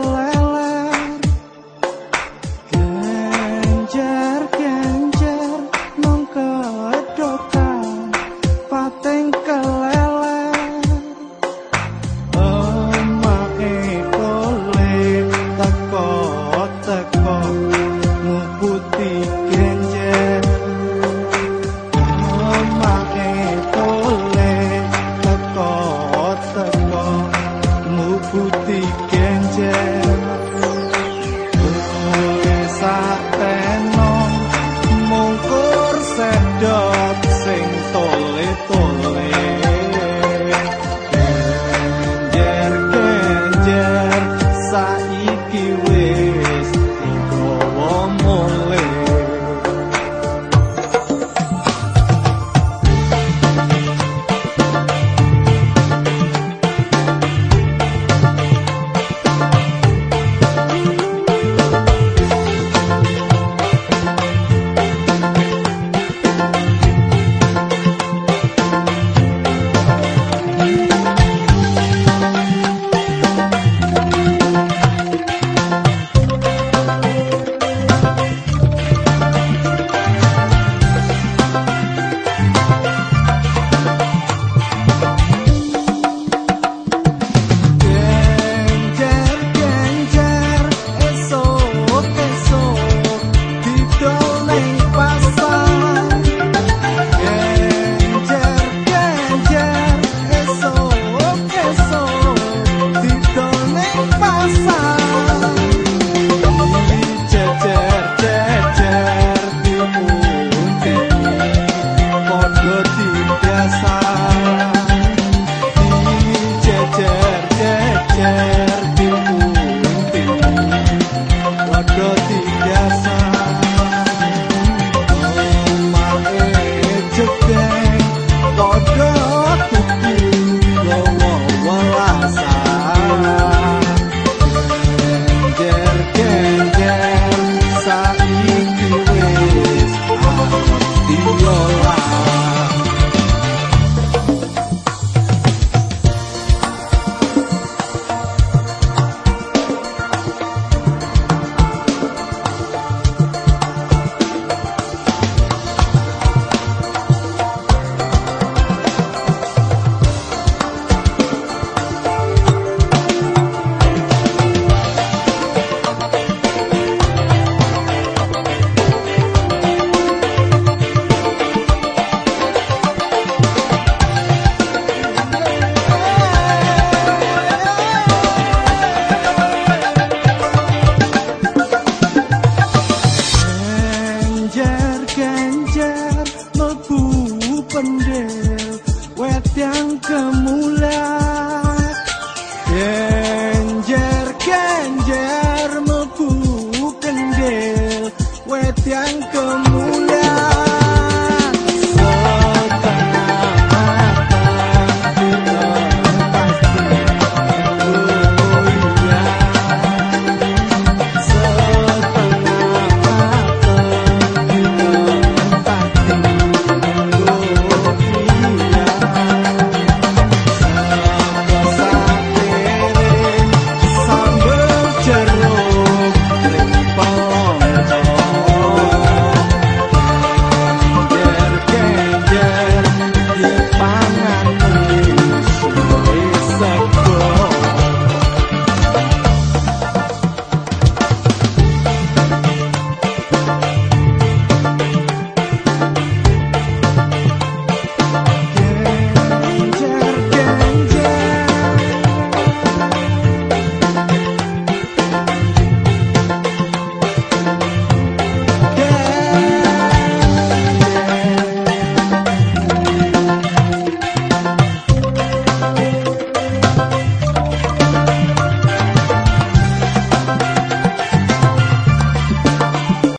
well. 两个木料